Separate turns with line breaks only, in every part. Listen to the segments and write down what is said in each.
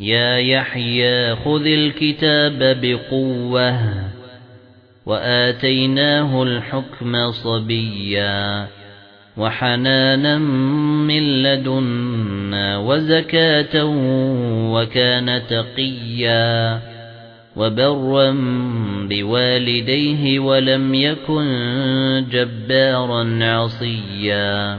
يا يحيى خذ الكتاب بقوة وآتيناه الحكم صبيا وحنانا من لدنا وزكاة وكان تقيا وبرا بوالديه ولم يكن جبارا عصيا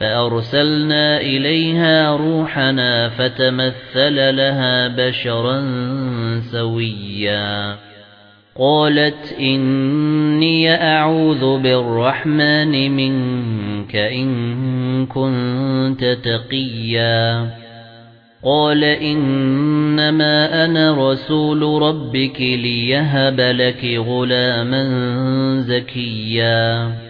فأرسلنا إليها روحنا فتمثل لها بشرا سويا. قالت إني أعوذ بالرحمن منك إن كنت تقيا. قال إنما أنا رسول ربك ليهب لك غلاما زكيا.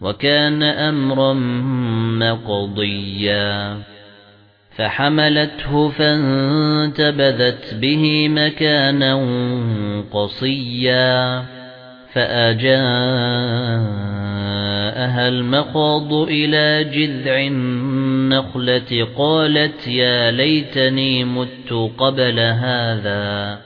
وكان أمرا مقضيا. فحملته فانتبذت به مكانا قصيا. فأجاءها المخاض إلى جذع النخلة قالت يا ليتني مت قبل هذا.